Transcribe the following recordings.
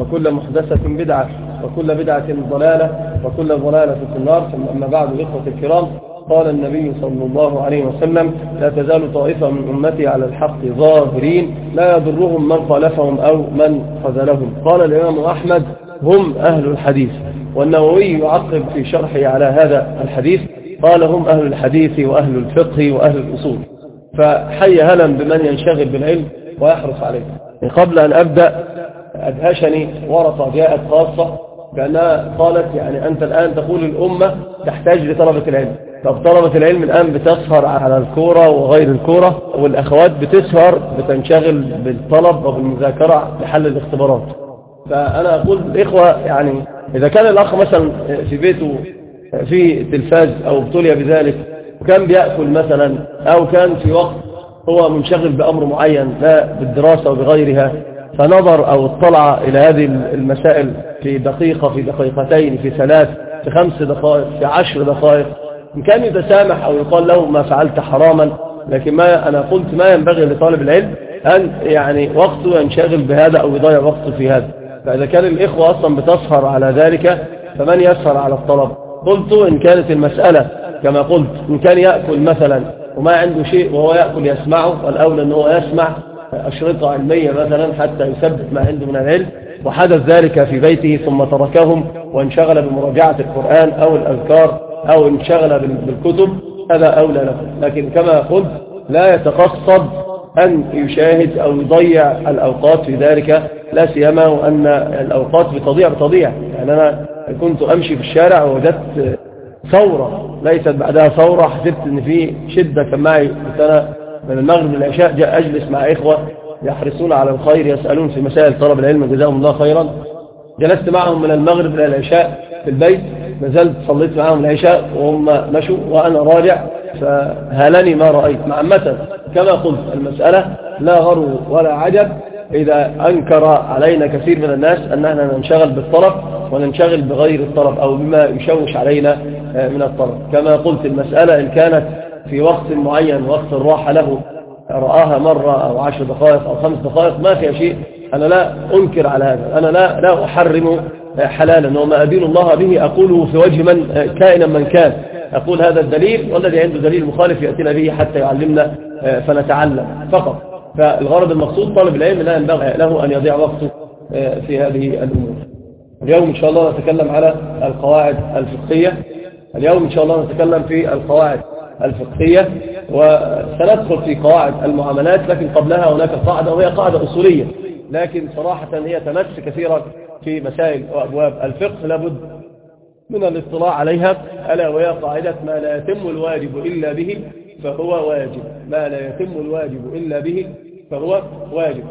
وكل محدثة بدعة وكل بدعة ضلالة وكل ضلالة في النار ثم أما بعد الإخوة الكرام قال النبي صلى الله عليه وسلم لا تزال طائفة من أمتي على الحق ظاهرين لا يضرهم من خالفهم أو من خذلهم. قال الإمام أحمد هم أهل الحديث. والنووي يعقب في شرحه على هذا الحديث قال هم أهل الحديث وأهل الفقه وأهل الأصول. فحي هلا بمن ينشغل بالعلم ويحرص عليه. قبل أن أبدأ أدهشني ورقة جاءت خاصة كأنها قالت يعني أنت الآن تقول الأمة تحتاج لطلبة العلم. طب طلبة العلم الآن بتسهر على الكورة وغير الكورة والأخوات بتسهر بتنشغل بالطلب وبالمذاكرة لحل الاختبارات. فأنا أقول الإخوة يعني إذا كان الأخ مثلا في بيته في تلفاز أو ابتلي بذلك وكان بيأكل مثلا أو كان في وقت هو منشغل بأمر معين لا بالدراسة وبغيرها فنظر أو اطلع إلى هذه المسائل في دقيقة في دقيقتين في ثلاث في خمس دقائق في عشر دقائق. إن كان يتسامح أو يقال له ما فعلت حراما لكن ما أنا قلت ما ينبغي لطالب العلم أن يعني وقته ينشغل بهذا أو يضيع وقته في هذا. فإذا كان الإخوة أصلا بتسهر على ذلك فمن يسهر على الطلب؟ قلت إن كانت المسألة كما قلت إن كان يأكل مثلا وما عنده شيء وهو يأكل يسمعه والأولى أنه يسمع أشرطة علمية مثلا حتى يثبت ما عنده من العلم وحدث ذلك في بيته ثم تركهم وانشغل بمراجعة القرآن أو الأذكار أو انشغل بالكتب هذا أولى له لكن كما قلت لا يتقصد أن يشاهد أو يضيع الأوقات في ذلك لا سيما وأن الأوقات بتضيع بتضيع. يعني أنا كنت أمشي في الشارع ووجدت ثورة ليست بعدها ثورة حسبت أن في شدة كان معي أنا من المغرب للعشاء جاء أجلس مع إخوة يحرصون على الخير يسألون في مسائل طلب العلم جزاهم الله خيرا. جلست معهم من المغرب إلى العشاء في البيت نزلت صليت معهم العشاء وهم مشوا وأنا راجع فهالني ما رأيت. معمة كما قلت المسألة لا غرو ولا عجب. إذا أنكر علينا كثير من الناس أننا ننشغل بالطلب وننشغل بغير الطلب أو بما يشوش علينا من الطلب. كما قلت المسألة إن كانت في وقت معين وقت الراحة له. رآها مرة أو عشر دقائق أو خمس دقائق ما فيها شيء. أنا لا أنكر على هذا. أنا لا, لا أحرم حلالا. وما أدين الله به أقوله في وجه من كائنا من كان. أقول هذا الدليل والذي عنده دليل مخالف يأتينا به حتى يعلمنا فنتعلم. فقط. فالغرض المقصود طالب العلم لا ينبغي له أن يضيع وقته في هذه الأمور. اليوم إن شاء الله نتكلم على القواعد الفقهية. اليوم إن شاء الله نتكلم في القواعد. الفقهية وسندخل في قواعد المعاملات لكن قبلها هناك قاعدة وهي قاعدة أصولية لكن صراحة هي تمس كثيرا في مسائل وأبواب الفقه. لابد من الاطلاع عليها ألا وهي قاعدة ما لا يتم الواجب إلا به فهو واجب. ما لا يتم الواجب إلا به فهو واجب.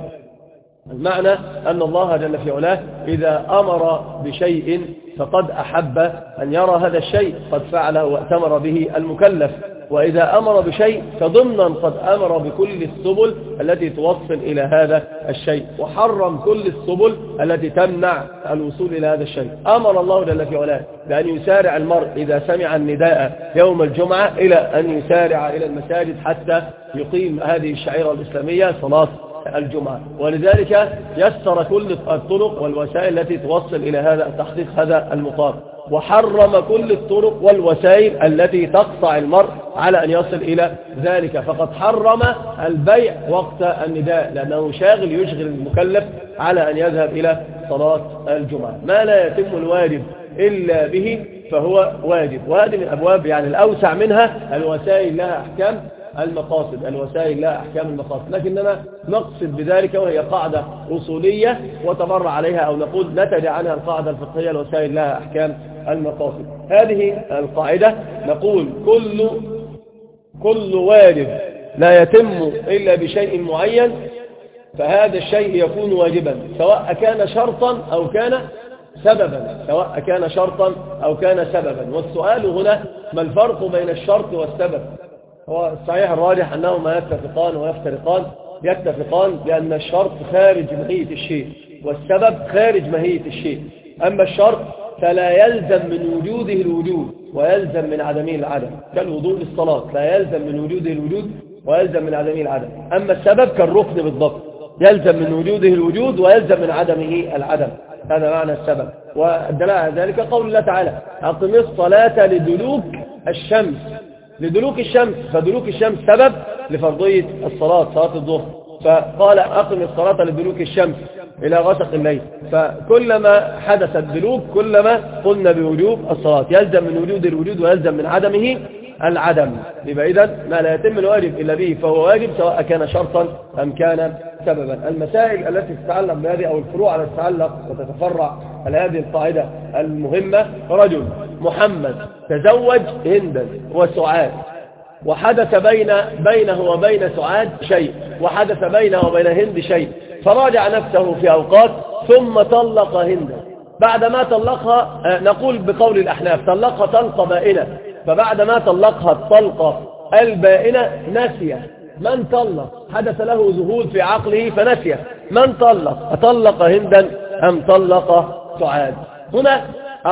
المعنى أن الله جل في علاه إذا أمر بشيء فقد أحب أن يرى هذا الشيء قد فعله وأتمر به المكلف. وإذا أمر بشيء فضمنا قد أمر بكل السبل التي توصل إلى هذا الشيء. وحرم كل السبل التي تمنع الوصول إلى هذا الشيء. أمر الله جل في علاه بأن يسارع المرء إذا سمع النداء يوم الجمعة إلى أن يسارع إلى المساجد حتى يقيم هذه الشعيرة الإسلامية صلاة الجمعة. ولذلك يسر كل الطرق والوسائل التي توصل إلى هذا تحقيق هذا المقام وحرم كل الطرق والوسائل التي تقطع المرء على أن يصل إلى ذلك. فقد حرم البيع وقت النداء لأنه شاغل يشغل المكلف على أن يذهب إلى صلاة الجمعة. ما لا يتم الواجب إلا به فهو واجب. وهذه من أبواب يعني الأوسع منها الوسائل لها أحكام المقاصد الوسائل لها أحكام المقاصد لكننا نقصد بذلك وهي قاعدة أصولية وتمر عليها أو نقول نتج عنها القاعدة الفقهية الوسائل لها أحكام المقاصد. هذه القاعدة نقول كل كل واجب لا يتم إلا بشيء معين فهذا الشيء يكون واجبا سواء كان شرطا أو كان سببا سواء كان شرطا أو كان سببا. والسؤال هنا ما الفرق بين الشرط والسبب؟ هو الصحيح الراجح أنهما يتفقان ويفترقان. يتفقان لأن الشرط خارج ماهية الشيء والسبب خارج ماهية الشيء. أما الشرط فلا يلزم من وجوده الوجود ويلزم من عدمه العدم. كالوضوء للصلاة لا يلزم من وجوده الوجود ويلزم من عدمه العدم. أما السبب كالركن بالضبط يلزم من وجوده الوجود ويلزم من عدمه العدم. هذا معنى السبب. والدلاء ذلك قول الله تعالى أقم الصلاة لدلوك الشمس. لدلوك الشمس فدلوك الشمس سبب لفرضية الصلاة صلاة الظهر. فقال أقم الصلاة لدلوك الشمس إلى غسق الليل. فكلما حدث الدلوك كلما قلنا بوجوب الصلاة. يلزم من وجود الوجود ويلزم من عدمه العدم. يبقى إذا ما لا يتم الواجب إلا به فهو واجب سواء كان شرطا أم كان سببا. المسائل التي تتعلق بهذه أو الفروع التي تتعلق وتتفرع على هذه القاعدة المهمة رجل. محمد تزوج هندا وسعاد. وحدث بين بينه وبين سعاد شيء. وحدث بينه وبين هند شيء. فراجع نفسه في أوقات ثم طلق هندا بعدما طلقها آه، نقول بقول الأحناف طلقها طلقة بائنة. فبعدما طلقها الطلقة البائنة نسي. من طلق؟ حدث له ذهول في عقله فنسي. من طلق؟ أطلق هندا أم طلق سعاد؟ هنا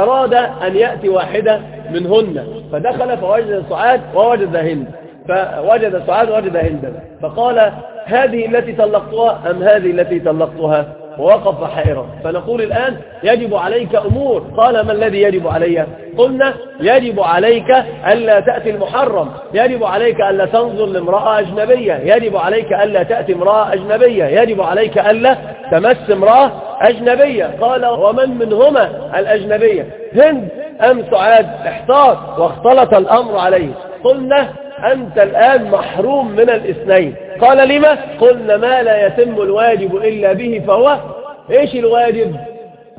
أراد أن يأتي واحدة منهن فدخل فوجد سعاد ووجد هند. فوجد سعاد ووجد هندا فقال هذه التي طلقتها أم هذه التي طلقتها؟ ووقف حائرا. فنقول الآن يجب عليك أمور. قال ما الذي يجب علي؟ قلنا يجب عليك ألا تأتي المحرم. يجب عليك ألا تنظر لامرأة أجنبية. يجب عليك ألا تأتي امرأة أجنبية. يجب عليك ألا تمس امرأة أجنبية. قال ومن منهما الأجنبية؟ هند. أم سعاد؟ احتاط واختلط الأمر عليه. قلنا أنت الآن محروم من الاثنين. قال لما؟ قلنا ما لا يتم الواجب إلا به فهو إيش الواجب؟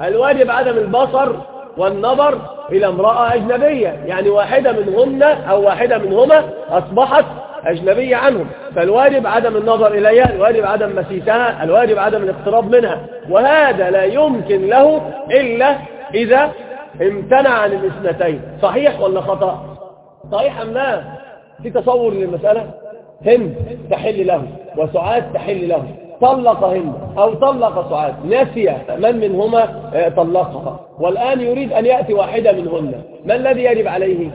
الواجب عدم البصر والنظر إلى امرأة أجنبية. يعني واحدة منهن أو واحدة منهما أصبحت أجنبية عنهم. فالواجب عدم النظر إليها الواجب عدم مسيسها الواجب عدم الاقتراب منها. وهذا لا يمكن له إلا إذا امتنع عن الاثنتين. صحيح ولا خطأ؟ صحيح أم لا؟ في تصور للمسألة هند تحل له وسعاد تحل له طلق هند أو طلق سعاد نسي من منهما آه، طلقها. والآن يريد أن يأتي واحدة منهن. ما الذي يجب عليه؟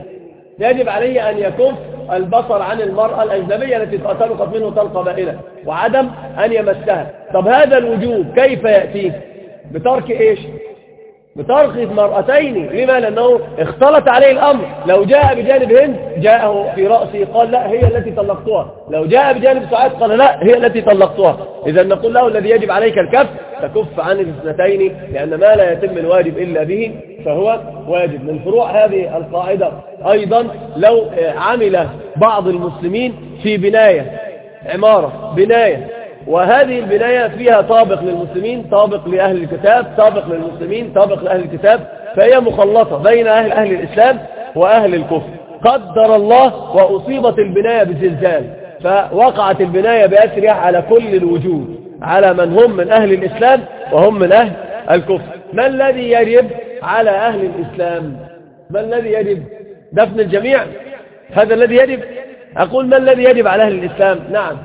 يجب عليه أن يكف البصر عن المرأة الأجنبية التي طلقت منه طلقة بائنة وعدم أن يمسها. طب هذا الوجوب كيف يأتيه؟ بترك إيش؟ بترك مرأتين لما لأنه اختلط عليه الأمر. لو جاء بجانب هند جاءه في رأسه قال لا هي التي طلقتها لو جاء بجانب سعاد قال لا هي التي طلقتها إذا نقول له الذي يجب عليك الكف تكف عن الاثنتين لأن ما لا يتم الواجب إلا به فهو واجب. من فروع هذه القاعدة أيضا لو عمل بعض المسلمين في بناية عمارة بناية وهذه البناية فيها طابق للمسلمين طابق لأهل الكتاب طابق للمسلمين طابق لأهل الكتاب فهي مخلطة بين أهل, أهل الإسلام وأهل الكفر. قدر الله وأصيبت البناية بزلزال فوقعت البناية بأسرها على كل الوجود على من هم من أهل الإسلام وهم من أهل الكفر. ما الذي يجب على أهل الإسلام؟ ما الذي يجب؟ دفن الجميع؟ هذا الذي يجب؟ أقول ما الذي يجب على أهل الإسلام؟ نعم.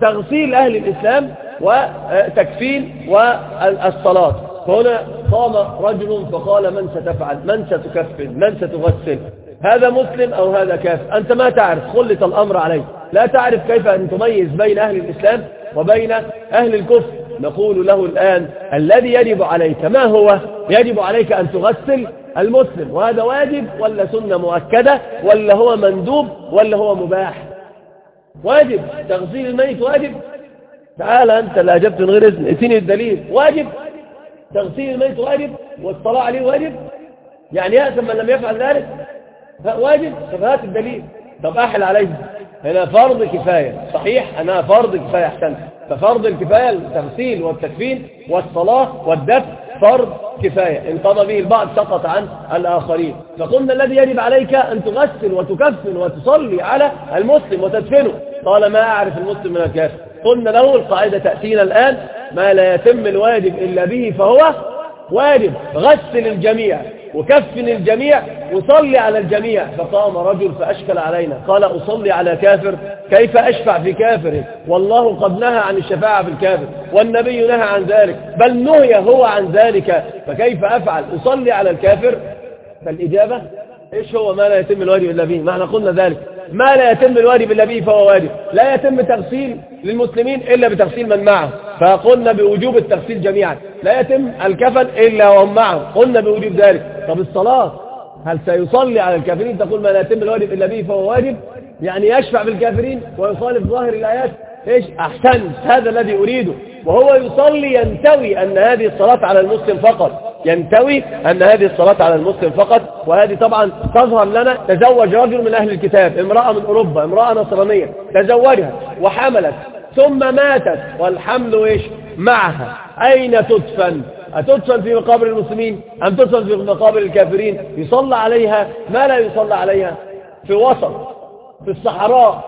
تغسيل أهل الإسلام وتكفين والصلاة. فهنا قام رجل فقال من ستفعل؟ من ستكفن من ستغسل؟ هذا مسلم أو هذا كافر؟ أنت ما تعرف خلط الأمر عليه لا تعرف كيف أن تميز بين أهل الإسلام وبين أهل الكفر. نقول له الآن الذي يجب عليك ما هو؟ يجب عليك أن تغسل المسلم. وهذا واجب ولا سنة مؤكدة ولا هو مندوب ولا هو مباح؟ واجب تغسيل الميت واجب. تعال أنت اللي أجبت من غير إذن اتني الدليل واجب. تغسيل الميت واجب والصلاة عليه واجب. يعني يأثم من لم يفعل ذلك واجب طب هات الدليل. طب أحل عليه. هنا فرض كفاية. صحيح أنها فرض كفاية أحسن ففرض الكفاية التغسيل والتكفين والصلاة والدفع فرض كفاية. انقضى به البعض سقط عن الآخرين. فقلنا الذي يجب عليك أن تغسل وتكفن وتصلي على المسلم وتدفنه. قال ما أعرف المسلم من الكافر قلنا له القاعدة تأتينا الآن. ما لا يتم الواجب إلا به فهو واجب. غسل الجميع. وكفن الجميع وصلي على الجميع. فقام رجل فأشكل علينا. قال أصلي على كافر. كيف أشفع في كافر؟ والله قد نهى عن الشفاعة في الكافر والنبي نهى عن ذلك بل نهي هو عن ذلك. فكيف أفعل؟ أصلي على الكافر. فالإجابة إيش هو ما لا يتم الواجب إلا به؟ ما إحنا قلنا ذلك. ما لا يتم الواجب إلا به فهو واجب. لا يتم تغسيل للمسلمين إلا بتغسيل من معه. فقلنا بوجوب التغسيل جميعا. لا يتم الكفن إلا وهم معه. قلنا بوجوب ذلك. طب الصلاة؟ هل سيصلي على الكافرين تقول ما لا يتم الواجب إلا به فهو واجب؟ يعني يشفع بالكافرين ويخالف ظاهر الآيات. إيش؟ أحسنت. هذا الذي أريده. وهو يصلي ينتوي أن هذه الصلاة على المسلم فقط. ينتوي أن هذه الصلاة على المسلم فقط وهذه طبعا تظهر لنا تزوج رجل من أهل الكتاب امرأة من أوروبا امرأة نصرانية تزوجها وحملت ثم ماتت والحمل إيش؟ معها. أين تدفن؟ أتدفن في مقابر المسلمين؟ أم تدفن في مقابر الكافرين؟ يصلى عليها؟ ما لا يصلى عليها؟ في وسط في الصحراء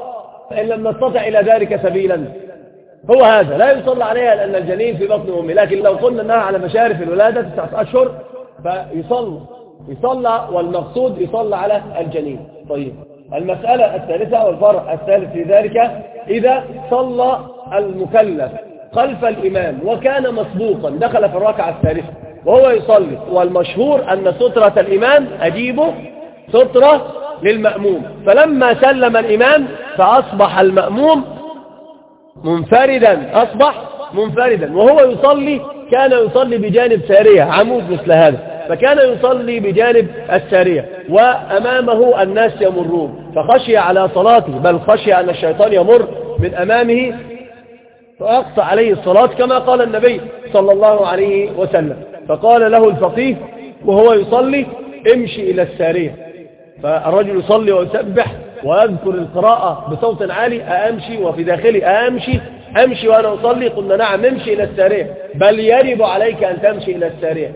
إن لم نستطع إلى ذلك سبيلا. هو هذا. لا يصلى عليها لأن الجنين في بطن أمه لكن لو قلنا أنها على مشارف الولادة تسعة أشهر فيصلى. يصلى والمقصود يصلى على الجنين. طيب. المسألة الثالثة والفرع الثالث في ذلك إذا صلى المكلف خلف الإمام وكان مسبوقا دخل في الركعة الثالثة وهو يصلي والمشهور أن سترة الإمام أجيبه سترة للمأموم. فلما سلم الإمام فأصبح المأموم منفردا أصبح منفردا. وهو يصلي كان يصلي بجانب سارية. عمود مثل هذا. فكان يصلي بجانب السارية. وأمامه الناس يمرون. فخشي على صلاته بل خشي أن الشيطان يمر من أمامه. فأقطع عليه الصلاة كما قال النبي صلى الله عليه وسلم. فقال له الفقيه وهو يصلي امشي إلى السارية. فالرجل يصلي ويسبح وأذكر القراءة بصوت عالي أمشي وفي داخلي أمشي أمشي وأنا أصلي قلنا نعم امشي إلى السارية بل يجب عليك أن تمشي إلى السارية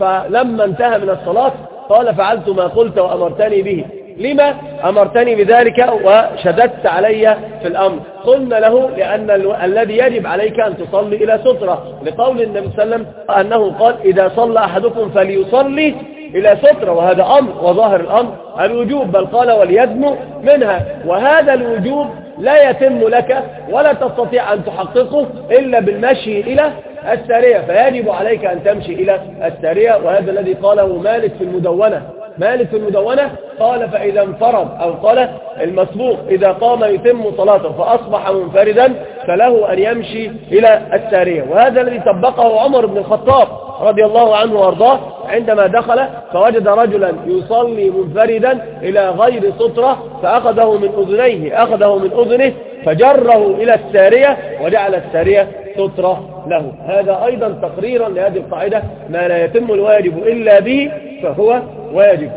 فلما انتهى من الصلاة قال فعلت ما قلت وأمرتني به. لما؟ أمرتني بذلك وشددت علي في الأمر. قلنا له لأن الذي يجب عليك أن تصلي إلى سترة. لقول النبي صلى الله عليه وسلم أنه قال إذا صلى أحدكم فليصلي إلى سترة وهذا أمر وظاهر الأمر الوجوب بل قال وليدنو منها وهذا الوجوب لا يتم لك ولا تستطيع أن تحققه إلا بالمشي إلى السارية فيجب عليك أن تمشي إلى السارية وهذا الذي قاله مالك في المدونة. مالك في المدونة قال فإذا انفرد أو قال المسبوق إذا قام يتم صلاته فأصبح منفردا فله أن يمشي إلى السارية وهذا الذي طبقه عمر بن الخطاب رضي الله عنه وارضاه عندما دخل فوجد رجلا يصلي منفردا إلى غير سطرة فأخذه من أذنيه أخذه من أذنه فجره إلى السارية وجعل السارية سترة له. هذا أيضا تقريرا لهذه القاعدة ما لا يتم الواجب إلا به فهو واجب.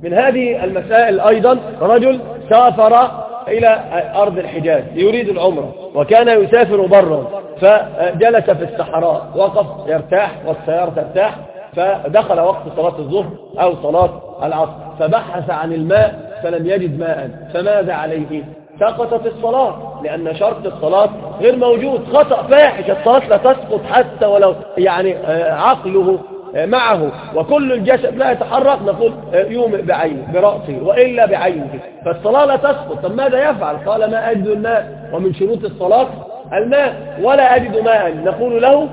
من هذه المسائل أيضا رجل سافر إلى أرض الحجاز يريد العمرة وكان يسافر برا فجلس في الصحراء وقف يرتاح والسيارة ترتاح فدخل وقت صلاة الظهر أو صلاة العصر فبحث عن الماء فلم يجد ماء فماذا عليه؟ سقطت الصلاة لأن شرط الصلاة غير موجود خطأ فاحش الصلاة لا تسقط حتى ولو يعني آه، عقله معه. وكل الجسد لا يتحرك نقول آه، يومئ بعينه برأسه وإلا بعينه. فالصلاة لا تسقط. طب ماذا يفعل؟ قال ما أجد الماء. ومن شروط الصلاة الماء. ولا أجد ماء. نقول له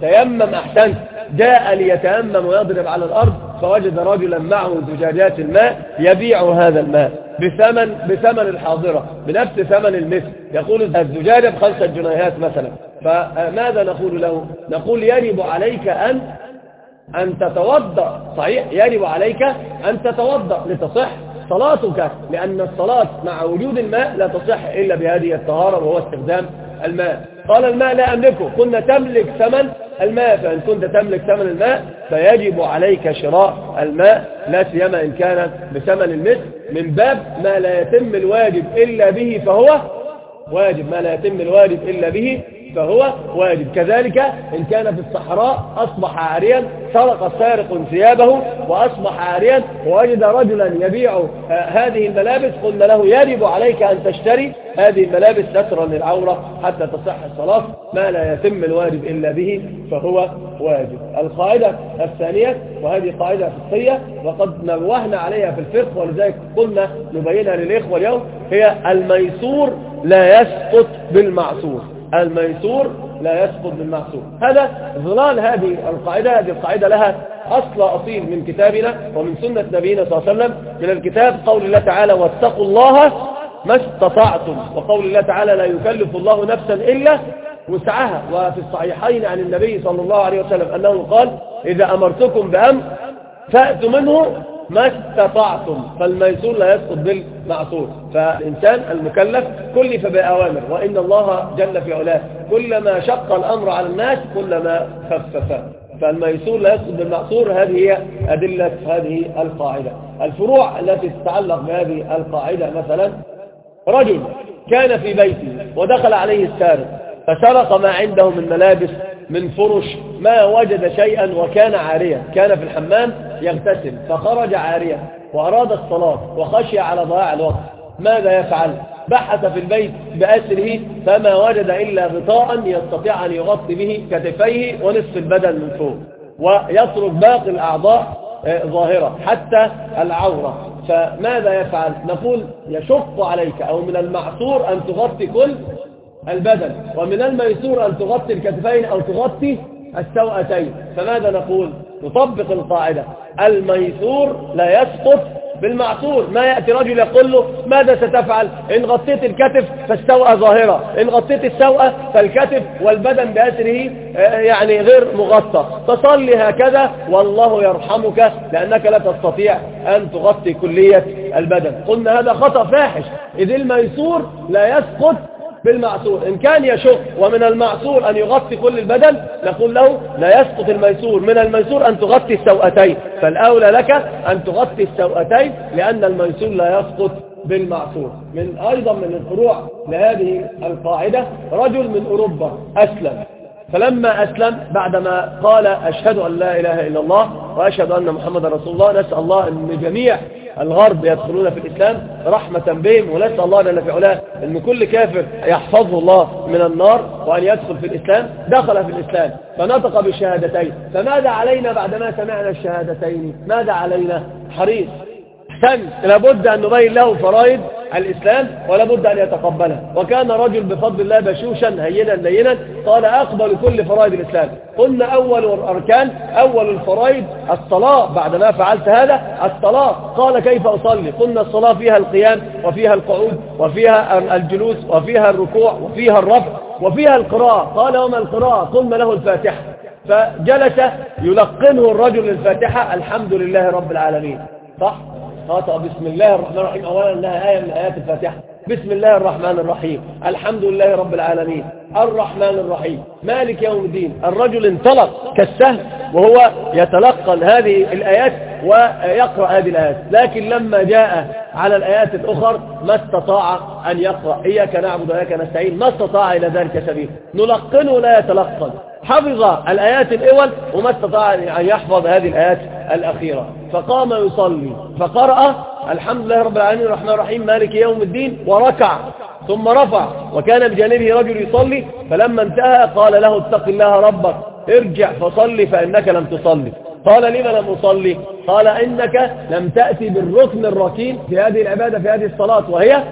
تيمم أحسنت. جاء ليتيمم ويضرب على الأرض فوجد رجلا معه زجاجات الماء يبيع هذا الماء بثمن بثمن الحاضرة بنفس ثمن المثل. يقول الزجاجة بخمسة جنيهات مثلا. فماذا نقول له؟ نقول يجب عليك أن أن تتوضأ. صحيح. يجب عليك أن تتوضأ لتصح صلاتك لأن الصلاة مع وجود الماء لا تصح إلا بهذه الطهارة وهو استخدام الماء. قال الماء لا أملكه. كنا تملك ثمن الماء فإن كنت تملك ثمن الماء فيجب عليك شراء الماء لا سيما إن كان بثمن المثل. من باب ما لا يتم الواجب إلا به فهو واجب. ما لا يتم الواجب إلا به فهو واجب. كذلك إن كان في الصحراء أصبح عاريا سرق سارق ثيابه وأصبح عاريا ووجد رجلا يبيع آه، هذه الملابس. قلنا له يجب عليك أن تشتري هذه الملابس سترا للعورة حتى تصح الصلاة. ما لا يتم الواجب إلا به فهو واجب. القاعدة الثانية وهذه قاعدة فقهية وقد نوهنا عليها في الفقه ولذلك قلنا نبينها للإخوة اليوم هي الميسور لا يسقط بالمعصور. الميسور لا يسقط بالمعصور هذا ظلال هذه القاعدة هذه القاعدة لها أصل أصيل من كتابنا ومن سنة نبينا صلى الله عليه وسلم. من الكتاب قول الله تعالى واتقوا الله ما استطعتم. وقول الله تعالى لا يكلف الله نفسا إلا وسعها. وفي الصحيحين عن النبي صلى الله عليه وسلم أنه قال إذا أمرتكم بأمر فأتوا منه ما استطعتم. فالميسور لا يسقط بالمعصور فالإنسان المكلف كلف بأوامر وإن الله جل في علاه كلما شق الأمر على الناس كلما خفف. فالميسور لا يسقط بالمعصور هذه هي أدلة هذه القاعدة. الفروع التي تتعلق بهذه القاعدة مثلا رجل كان في بيته ودخل عليه السارق فسرق ما عنده من ملابس من فرش ما وجد شيئا وكان عاريا. كان في الحمام يغتسل فخرج عاريا وأراد الصلاة وخشي على ضياع الوقت. ماذا يفعل؟ بحث في البيت بأسره فما وجد إلا غطاء يستطيع أن يغطي به كتفيه ونصف البدن من فوق ويترك باقي الأعضاء آه، ظاهرة حتى العورة. فماذا يفعل؟ نقول يشق عليك أو من المعصور أن تغطي كل البدن. ومن الميسور أن تغطي الكتفين أو تغطي السوأتين فماذا نقول؟ نطبق القاعدة. الميسور لا يسقط بالمعصور. ما يأتي رجل يقول له ماذا ستفعل؟ إن غطيت الكتف فالسوءة ظاهرة. إن غطيت السوءة فالكتف والبدن بأسره آه، يعني غير مغطى. تصلي هكذا والله يرحمك لأنك لا تستطيع أن تغطي كلية البدن. قلنا هذا خطأ فاحش. إذ الميسور لا يسقط بالمعصور. إن كان يشق ومن المعصور أن يغطي كل البدن نقول له لا يسقط الميسور. من الميسور أن تغطي السوأتين فالأولى لك أن تغطي السوأتين لأن الميسور لا يسقط بالمعصور. من أيضا من الفروع لهذه القاعدة رجل من أوروبا أسلم. فلما أسلم بعدما قال أشهد أن لا إله إلا الله وأشهد أن محمد رسول الله نسأل الله أن جميع الغرب يدخلون في الإسلام رحمة بهم ونسأل الله جل في علاه أن كل كافر يحفظه الله من النار وأن يدخل في الإسلام. دخل في الإسلام فنطق بالشهادتين فماذا علينا بعدما سمعنا الشهادتين؟ ماذا علينا؟ حريص. إحسن. لابد أن نبين له فرائض الإسلام ولا بد أن يتقبلها وكان رجل بفضل الله بشوشا هينا لينا قال أقبل كل فرائض الإسلام. قلنا أول الأركان أول الفرائض الصلاة. بعد ما فعلت هذا الصلاة. قال كيف أصلي؟ قلنا الصلاة فيها القيام وفيها القعود وفيها الجلوس وفيها الركوع وفيها الرفع وفيها القراءة. قال وما القراءة؟ قلنا له الفاتحة. فجلس يلقنه الرجل الفاتحة الحمد لله رب العالمين. صح؟ خاطئ بسم الله الرحمن الرحيم. أولا أنها آية من آيات الفاتحة. بسم الله الرحمن الرحيم. الحمد لله رب العالمين. الرحمن الرحيم. مالك يوم الدين. الرجل انطلق كالسهل وهو يتلقن هذه الآيات ويقرأ هذه الآيات. لكن لما جاء على الآيات الأخر ما استطاع أن يقرأ. إياك نعبد وإياك نستعين. ما استطاع إلى ذلك سبيل. نلقنه لا يتلقن. حفظ الآيات الأول وما استطاع أن يحفظ هذه الآيات الأخيرة. فقام يصلي. فقرأ الحمد لله رب العالمين الرحمن الرحيم مالك يوم الدين وركع ثم رفع وكان بجانبه رجل يصلي فلما انتهى قال له اتق الله ربك ارجع فصلي فإنك لم تصلي. قال لما لم أصلي؟ قال إنك لم تأتي بالركن الركين في هذه العبادة في هذه الصلاة وهي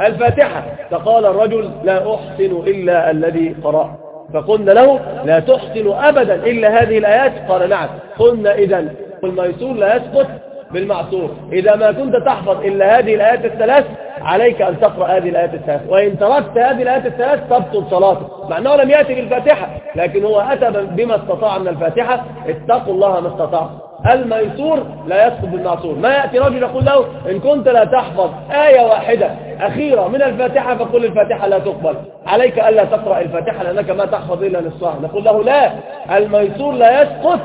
الفاتحة. فقال الرجل لا أحسن إلا الذي قرأ. فقلنا له لا تحسن أبدا إلا هذه الآيات؟ قال نعم. قلنا إذا الميسور لا يسقط بالمعصور إذا ما كنت تحفظ إلا هذه الآيات الثلاث عليك أن تقرأ هذه الآيات الثلاث. وإن تركت هذه الآيات الثلاث تبطل صلاتك. مع أنه لم يأتي بالفاتحة لكن هو أتى بما استطاع من الفاتحة. اتقوا الله ما استطاع الميسور لا يسقط بالمعصور ما يأتي رجل يقول له إن كنت لا تحفظ آية واحدة أخيرة من الفاتحة فقل الفاتحة لا تقبل. عليك ألا تقرأ الفاتحة لأنك ما تحفظ إلا نصها. نقول له لا. الميسور لا يسقط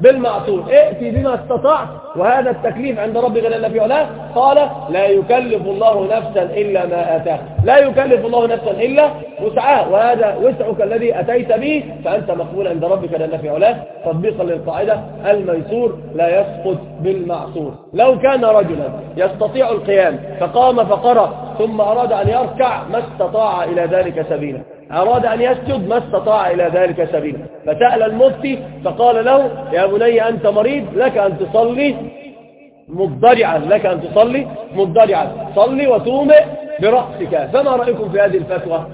بالمعصور ائتي بما استطعت وهذا التكليف عند ربك جل في علاه قال لا يكلف الله نفسا إلا ما آتاه لا يكلف الله نفسا إلا وسعها. وهذا وسعك الذي أتيت به فأنت مقبول عند ربك جل في علاه تطبيقا للقاعدة الميسور لا يسقط بالمعصور لو كان رجلا يستطيع القيام فقام فقرأ ثم أراد أن يركع ما استطاع إلى ذلك سبيلا. أراد أن يسجد ما استطاع إلى ذلك سبيلا. فسأل المفتي فقال له يا بني أنت مريض لك أن تصلي مضجعا لك أن تصلي مضجعا صلي وتومئ برأسك. فما رأيكم في هذه الفتوى؟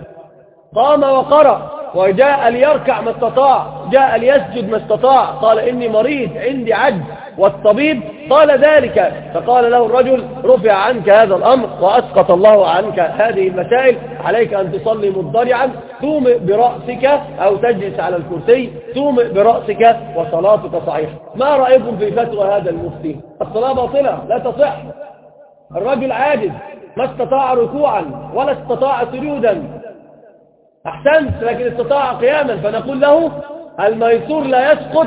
قام وقرأ. وجاء ليركع ما استطاع جاء ليسجد ما استطاع قال إني مريض عندي عجز والطبيب قال ذلك فقال له الرجل رفع عنك هذا الأمر وأسقط الله عنك هذه المسائل عليك أن تصلي مضطرعا تومئ برأسك أو تجلس على الكرسي تومئ برأسك وصلاتك صحيحة. ما رأيكم في فتوى هذا المفتي؟ الصلاة باطلة لا تصح. الرجل عاجز ما استطاع ركوعا ولا استطاع سجودا. أحسنت لكن استطاع قياما فنقول له الميسور لا يسقط.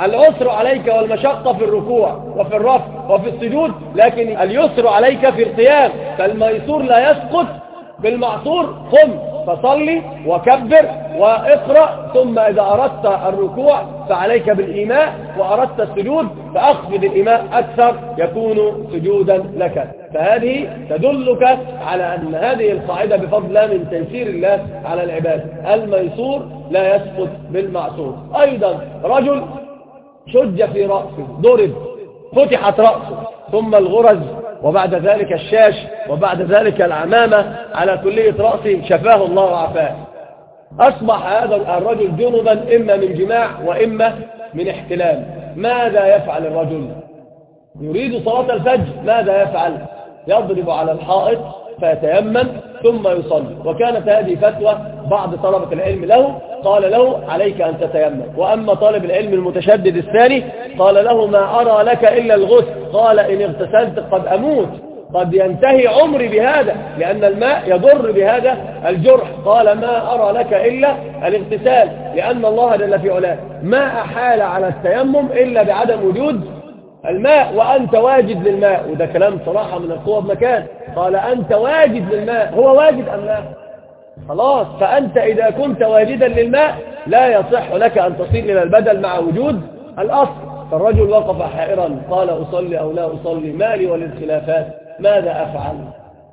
العسر عليك والمشقة في الركوع وفي الرفع وفي السجود لكن اليسر عليك في القيام. فالميسور لا يسقط. بالمعصور قم. فصلي وكبر واقرأ ثم إذا أردت الركوع فعليك بالإيماء وأردت السجود فأخفض الإيماء أكثر يكون سجودا لك. فهذه تدلك على أن هذه القاعدة بفضل الله من تيسير الله على العباد. الميسور لا يسقط بالمعصور. أيضا رجل شج في رأسه ضرب فتحت رأسه ثم الغرز وبعد ذلك الشاش وبعد ذلك العمامة على كلية رأسه شفاه الله وعفاه أصبح هذا الرجل جنبا إما من جماع وإما من احتلام ماذا يفعل الرجل؟ يريد صلاة الفجر. ماذا يفعل؟ يضرب على الحائط فيتيمم ثم يصلي. وكانت هذه فتوى بعض طلبة العلم له. قال له عليك أن تتيمم. وأما طالب العلم المتشدد الثاني قال له ما أرى لك إلا الغسل قال إن اغتسلت قد أموت قد ينتهي عمري بهذا لأن الماء يضر بهذا الجرح. قال ما أرى لك إلا الاغتسال لأن الله جل في علاه ما أحال على التيمم إلا بعدم وجود الماء وأنت واجد للماء. وده كلام صراحة من القوة بمكان. قال أنت واجد للماء. هو واجد أم لا؟ خلاص. فأنت إذا كنت واجدا للماء لا يصح لك أن تصل إلى البدل مع وجود الأصل. فالرجل وقف حائرا قال أصلي أو لا أصلي؟ مالي وللخلافات ماذا أفعل؟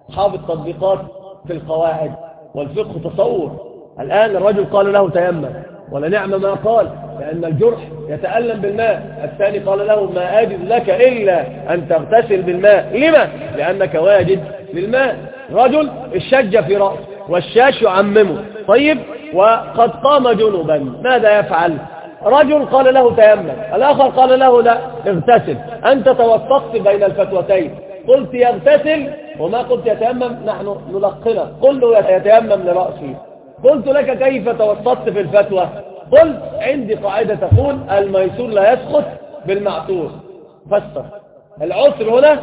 أصحاب التطبيقات في القواعد والفقه تصور. الآن الرجل قال له تيمم ولنعم ما قال لأن الجرح يتألم بالماء. الثاني قال له ما أجد لك إلا أن تغتسل بالماء. لما؟ لأنك واجد للماء. رجل الشج في رأسه والشاش يعممه. طيب وقد قام جنبا ماذا يفعل؟ رجل قال له تيمم الآخر قال له لا اغتسل. أنت توسطت بين الفتوتين. قلت يغتسل وما قلت يتيمم نحن نلقنه قل له يتيمم لرأسه قلت لك كيف توسطت في الفتوى؟ قلت عندي قاعدة تقول الميسور لا يسقط بالمعصور فسر العسر هنا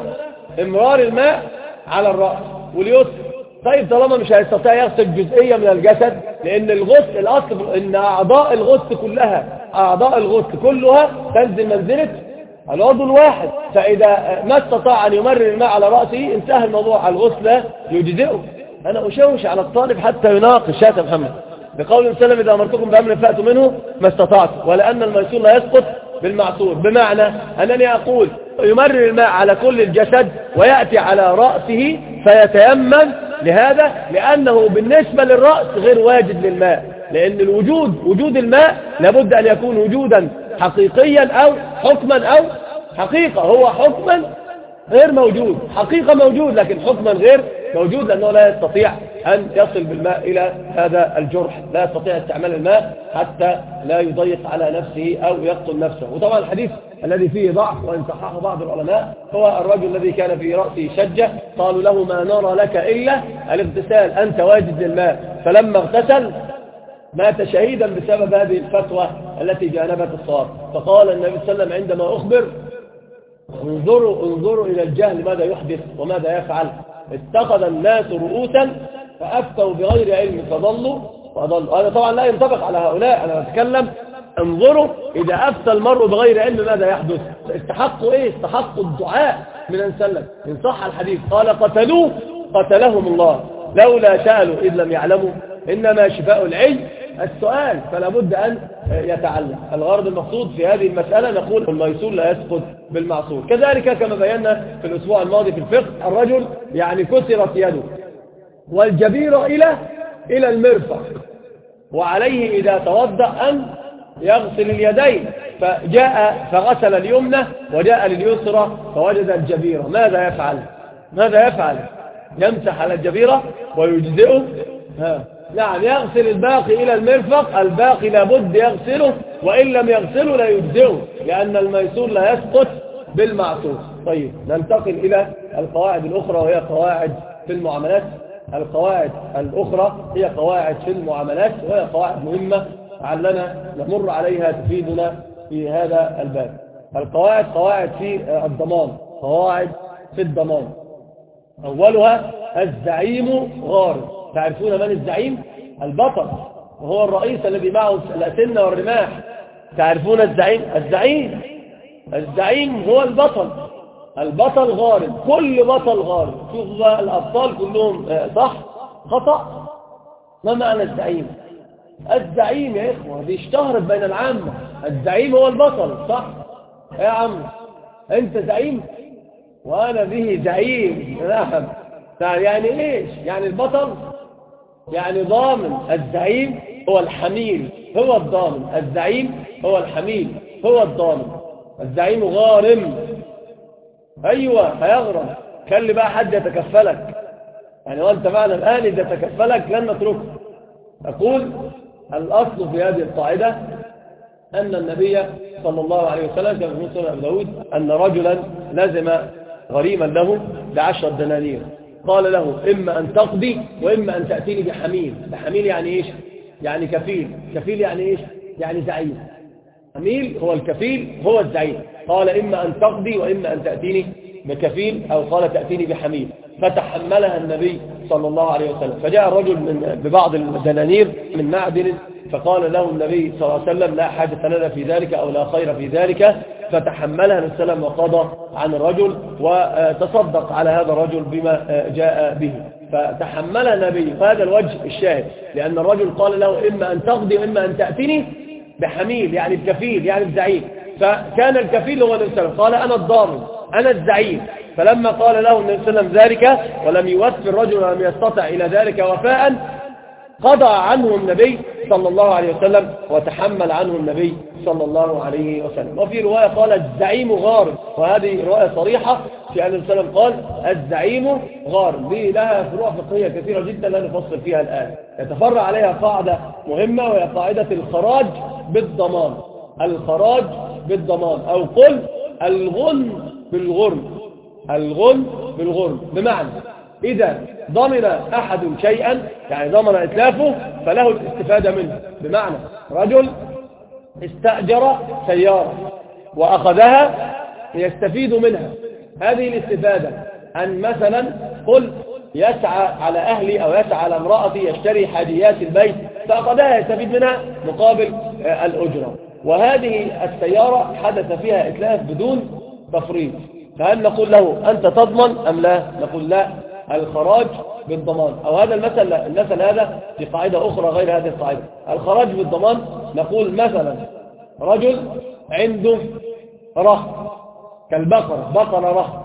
امرار الماء على الرأس واليسر طيب طالما مش هيستطيع يغسل جزئية من الجسد لأن الغسل الأصل إن أعضاء الغسل كلها أعضاء الغسل كلها تنزل منزلة العضو الواحد. فإذا ما استطاع أن يمرر الماء على رأسه انتهى الموضوع. الغسل يجزئه. أنا أشوش على الطالب حتى يناقش. يا محمد بقول وسلم إذا أمرتكم بأمر فأتوا منه ما استطعت. ولأن الميسور لا يسقط بالمعصور. بمعنى أنني أقول يمرر الماء على كل الجسد ويأتي على رأسه فيتيمم لهذا؟ لأنه بالنسبة للرأس غير واجد للماء. لأن الوجود وجود الماء لابد أن يكون وجودا حقيقيا أو حكما أو حقيقة. هو حكما غير موجود. حقيقة موجود لكن حكما غير موجود لأنه لا يستطيع أن يصل بالماء إلى هذا الجرح لا يستطيع استعمال الماء حتى لا يضيق على نفسه أو يقتل نفسه. وطبعا الحديث الذي فيه ضعف وإن صححه بعض العلماء هو الرجل الذي كان في رأسه شجة قالوا له ما نرى لك إلا الاغتسال أنت واجد للماء. فلما اغتسل مات شهيدا بسبب هذه الفتوى التي جانبت الصواب. فقال النبي صلى الله عليه وسلم عندما أخبر انظروا انظروا إلى الجهل ماذا يحدث وماذا يفعل. اتخذ الناس رؤوسا فأفتوا بغير علم فضلوا وأضلوا هذا طبعا لا ينطبق على هؤلاء أنا أتكلم انظروا إذا أفتى المرء بغير علم ماذا يحدث؟ استحقوا إيه؟ استحقوا الدعاء من أن سلم. إن صح الحديث. قال قتلوه قتلهم الله. لولا سألوا إذ لم يعلموا. إنما شفاء العلم السؤال فلا بد أن يتعلم. الغرض المقصود في هذه المسألة نقول الميسور لا يسقط بالمعصور. كذلك كما بينا في الأسبوع الماضي في الفقه الرجل يعني كسرت يده والجبيرة إلى إلى المرفق وعليه إذا توضأ أن يغسل اليدين فجاء فغسل اليمنى وجاء لليسرى فوجد الجبيرة ماذا يفعل؟ ماذا يفعل؟ يمسح على الجبيرة ويجزئه. ها. نعم يغسل الباقي إلى المرفق الباقي لابد يغسله وإن لم يغسله لا يجزئه لأن الميسور لا يسقط بالمعصور طيب ننتقل إلى القواعد الأخرى وهي قواعد في المعاملات. القواعد الأخرى هي قواعد في المعاملات وهي قواعد مهمة علنا نمر عليها تفيدنا في هذا الباب. القواعد قواعد في الضمان قواعد في الضمان. أولها الزعيم غارب تعرفون من الزعيم؟ البطل. وهو الرئيس الذي معه الأسنة والرماح. تعرفون الزعيم؟ الزعيم. الزعيم هو البطل. البطل غارب كل بطل غارب شوف بقى الأبطال كلهم صح؟ خطأ. ما معنى الزعيم؟ الزعيم يا إخوة دي اشتهرت بين العامة. الزعيم هو البطل صح؟ يا عم أنت زعيم؟ وأنا به زعيم. نعم يعني إيش؟ يعني البطل؟ يعني ضامن الزعيم هو الحميل. هو الضامن. الزعيم هو الحميل. هو الضامن. الزعيم غارم. أيوة هيغرم خلي بقى حد يتكفلك. يعني وأنت معنا الآن إذا تكفلك لن نتركه. أقول الأصل في هذه القاعدة أن النبي صلى الله عليه وسلم كما في سنة أبو داود أن رجلا لزم غريما له بعشر دنانير. قال له إما أن تقضي وإما أن تأتيني بحميل بحميل يعني إيش؟ يعني كفيل. كفيل يعني إيش؟ يعني زعيم. حميل هو الكفيل هو الزعيم. قال إما أن تقضي وإما أن تأتيني بكفيل أو قال تأتيني بحميل فتحملها النبي صلى الله عليه وسلم. فجاء الرجل من ببعض الدنانير من معدن فقال له النبي صلى الله عليه وسلم لا حاجة لنا في ذلك أو لا خير في ذلك. فتحملها السلام وقضى عن الرجل وتصدق على هذا الرجل بما جاء به. فتحملها النبي فهذا الوجه الشاهد لأن الرجل قال له إما أن تقضي وإما أن تأتني بحميل يعني بكفيل يعني بزعيم. فكان الكفيل هو النبي صلى الله عليه وسلم. قال أنا الضامن أنا الزعيم. فلما قال له النبي صلى الله عليه وسلم ذلك ولم يوفي الرجل ولم يستطع إلى ذلك وفاء قضى عنه النبي صلى الله عليه وسلم وتحمل عنه النبي صلى الله عليه وسلم. وفي رواية قال الزعيم غارب وهذه رواية صريحة في أن السلام قال الزعيم غارب دي لها فروع فقهية كثيرة جدا لا نفصل فيها الآن. يتفرع عليها قاعدة مهمة وهي قاعدة الخراج بالضمان. الخراج بالضمان. أو قل الغن بالغرم. الغن بالغرم. بمعنى إذا ضمن أحد شيئا يعني ضمن إتلافه فله الاستفادة منه. بمعنى رجل استأجر سيارة وأخذها يستفيد منها. هذه الاستفادة أن مثلا قل يسعى على أهلي أو يسعى على امرأتي يشتري حاجيات البيت فأخذها يستفيد منها مقابل الأجرة. وهذه السيارة حدث فيها إتلاف بدون تفريط. فهل نقول له أنت تضمن أم لا؟ نقول لا. الخراج بالضمان. أو هذا المثل المثل هذا في قاعدة أخرى غير هذه القاعدة. الخراج بالضمان نقول مثلا رجل عنده رهن كالبقرة بقرة رهن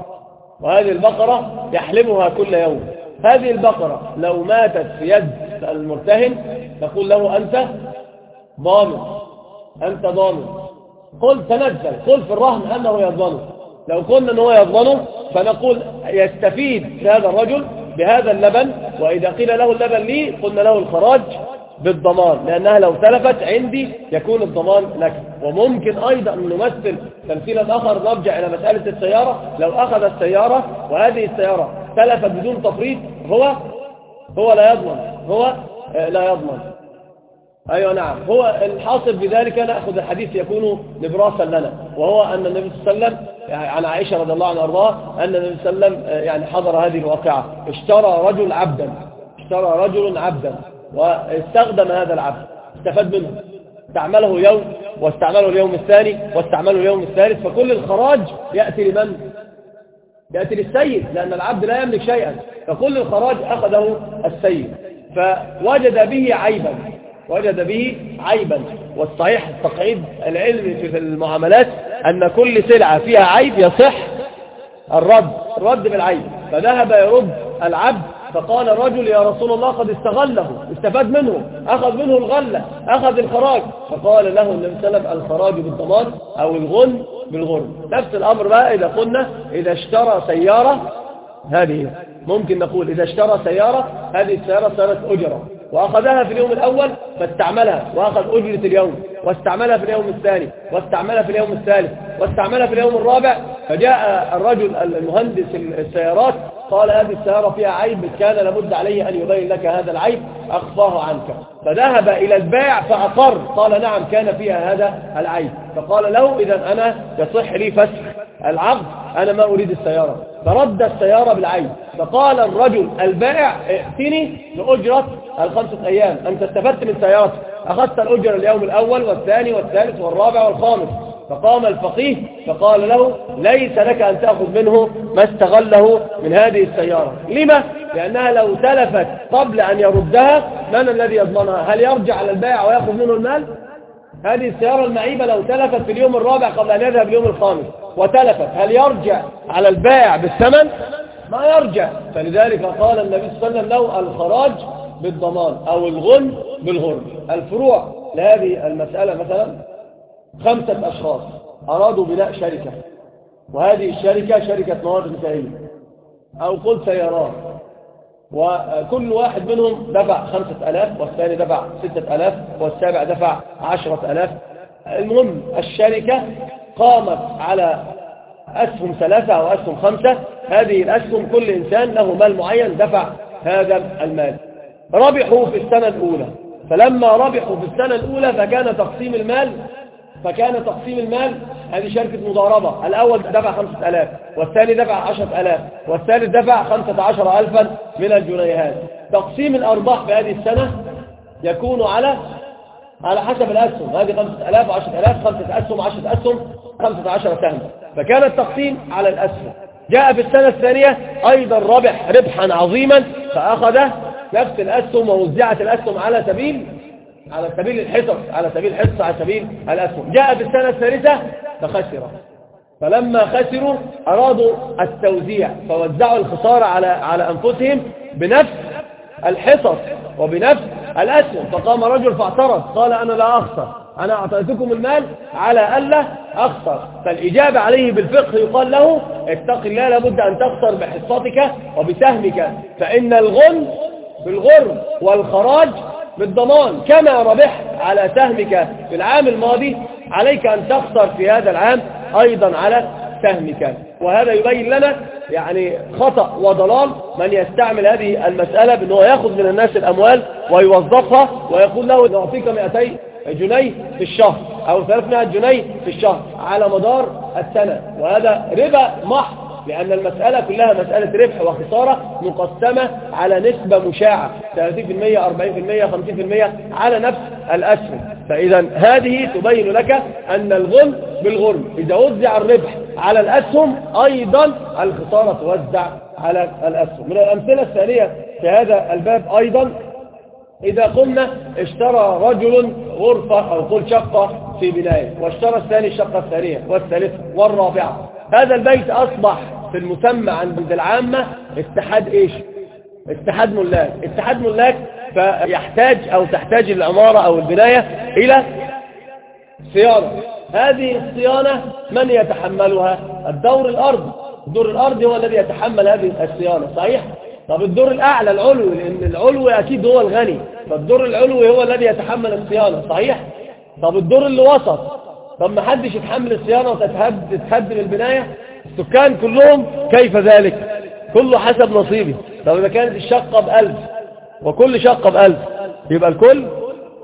وهذه البقرة يحلبها كل يوم. هذه البقرة لو ماتت في يد المرتهن نقول له أنت ضامن أنت ضامن. قل تنزل قل في الرهن أنه يضمنه لو قلنا أنه يضمنه فنقول يستفيد هذا الرجل بهذا اللبن وإذا قيل له اللبن لي قلنا له الخراج بالضمان لأنها لو تلفت عندي يكون الضمان لك. وممكن أيضا نمثل تمثيلا آخر نرجع إلى مسألة السيارة. لو أخذ السيارة وهذه السيارة تلفت بدون تفريط هو هو لا يضمن هو لا يضمن أيوة نعم. هو الحاصل بذلك نأخذ الحديث يكون نبراسا لنا وهو أن النبي صلى الله عليه وسلم عن عائشة رضي الله عنها وأرضاها أن النبي صلى الله عليه وسلم يعني حضر هذه الواقعة. اشترى رجل عبدا اشترى رجل عبدا واستخدم هذا العبد استفاد منه. استعمله يوم واستعمله اليوم الثاني واستعمله اليوم الثالث فكل الخراج يأتي لمن؟ يأتي للسيد لأن العبد لا يملك شيئا فكل الخراج أخذه السيد فوجد به عيبا. وجد به عيبا. والصحيح التقعيد العلمي في المعاملات أن كل سلعة فيها عيب يصح الرد الرد بالعيب. فذهب يرد العبد فقال الرجل يا رسول الله قد استغله استفاد منه أخذ منه الغلة أخذ الخراج. فقال له النبي صلى الخراج بالضمان أو الغن بالغرم. نفس الأمر بقى إذا قلنا إذا اشترى سيارة هذه ممكن نقول إذا اشترى سيارة هذه السيارة صارت أجرة. وأخذها في اليوم الأول فاستعملها وأخذ أجرة اليوم واستعملها في اليوم الثاني واستعملها في اليوم الثالث واستعملها في اليوم الرابع فجاء الرجل المهندس السيارات قال هذه السيارة فيها عيب كان لابد عليه أن يبين لك هذا العيب أخفاه عنك. فذهب إلى البائع فأقر قال نعم كان فيها هذا العيب. فقال له إذا أنا يصح لي فسخ العقد أنا ما أريد السيارة. فرد السيارة بالعين فقال الرجل البائع ائتني لأجرة الخمسة أيام. أنت استفدت من سيارتك. أخذت الأجرة اليوم الأول والثاني والثالث والرابع والخامس. فقام الفقيه فقال له ليس لك أن تأخذ منه ما استغله من هذه السيارة لما؟ لأنها لو تلفت قبل أن يردها من الذي يضمنها؟ هل يرجع على البائع ويأخذ منه المال؟ هذه السيارة المعيبة لو تلفت في اليوم الرابع قبل أن يذهب اليوم الخامس وتلفت هل يرجع على البائع بالثمن؟ ما يرجع فلذلك قال النبي صلى الله عليه وسلم له الخراج بالضمان أو الغن بالغرم الفروع لهذه المسألة مثلا خمسة أشخاص أرادوا بناء شركة وهذه الشركة شركة مواد غذائية أو قل سيارات. وكل واحد منهم دفع خمسة ألاف والثاني دفع ستة ألاف والسابع دفع عشرة ألاف. المهم الشركة قامت على أسهم ثلاثة أو أسهم خمسة. هذه الأسهم كل إنسان له مال معين دفع هذا المال. ربحوا في السنة الأولى. فلما ربحوا في السنة الأولى فكان تقسيم المال فكان تقسيم المال هذه شركة مضاربة. الأول دفع خمسة ألاف والثاني دفع عشرة ألاف والثالث دفع خمسة عشر ألفا من الجنيهات. تقسيم الأرباح في هذه السنة يكون على على حسب الأسهم. هذه خمسة ألاف وعشرة ألاف خمسة أسهم عشرة أسهم خمسة عشر سهم. فكان التقسيم على الأسهم. جاء في السنة الثانية أيضا ربح ربحا عظيما فأخذ نفس الأسهم ووزعت الأسهم على سبيل على سبيل الحصص على سبيل الحصص على سبيل الأسهم. جاء في السنة الثالثة فخسر فلما خسروا أرادوا التوزيع فوزعوا الخسارة على على أنفسهم بنفس الحصص وبنفس الأسهم. فقام رجل فاعترض قال أنا لا أخسر أنا أعطيتكم المال على ألا أخسر. فالإجابة عليه بالفقه يقال له اتق الله لابد أن تخسر بحصتك وبسهمك فإن الغن بالغرم والخراج بالضمان. كما ربحت على سهمك في العام الماضي عليك أن تخسر في هذا العام أيضا على سهمك. وهذا يبين لنا يعني خطأ وضلال من يستعمل هذه المسألة بأنه يأخذ من الناس الأموال ويوظفها ويقول له نعطيك 200 جنيه في الشهر أو 300 جنيه في الشهر على مدار السنة. وهذا ربا محض لأن المسألة كلها مسألة ربح وخسارة مقسمة على نسبة مشاعة 30% 40% 50% على نفس الأسهم. فإذا هذه تبين لك أن الغل بالغرم. إذا وزع الربح على الأسهم أيضا الخسارة توزع على الأسهم. من الأمثلة الثانية في هذا الباب أيضا إذا قلنا اشترى رجل غرفة أو قل شقة في بناية واشترى الثاني الشقة الثانية والثالثة والرابعة. هذا البيت أصبح في المسمى عند العامة اتحاد إيش؟ اتحاد ملاك. اتحاد ملاك فيحتاج أو تحتاج العمارة أو البناية إلى صيانة. هذه الصيانة من يتحملها؟ الدور الأرض. الدور الأرضي هو الذي يتحمل هذه الصيانة صحيح؟ طب الدور الأعلى العلوي لأن العلوي أكيد هو الغني. فالدور العلوي هو الذي يتحمل الصيانة صحيح؟ طب الدور اللي وسط طب ما حدش يتحمل الصيانة وتتهدم البناية؟ السكان كلهم كيف ذلك؟ كله حسب نصيبه. طب إذا كانت الشقة بألف وكل شقة بألف يبقى الكل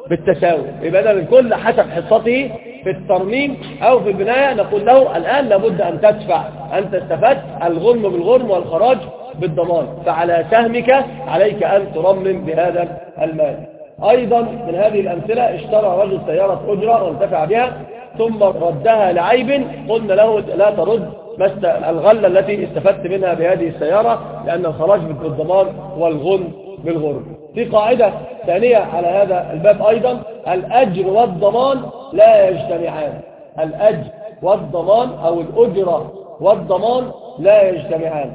بالتساوي. يبقى ده الكل حسب حصته في الترميم أو في البناية نقول له الآن لابد أن تدفع. أنت استفدت الغرم بالغرم والخراج بالضمان. فعلى سهمك عليك أن ترمم بهذا المال. أيضا من هذه الأمثلة اشترى رجل سيارة أجرة وانتفع بها ثم ردها لعيب قلنا له لا ترد الغلة التي استفدت منها بهذه السيارة لأن الخراج بالضمان والغن بالغرب في قاعدة ثانية على هذا الباب أيضا الأجر والضمان لا يجتمعان. الأجر والضمان أو الأجرة والضمان لا يجتمعان.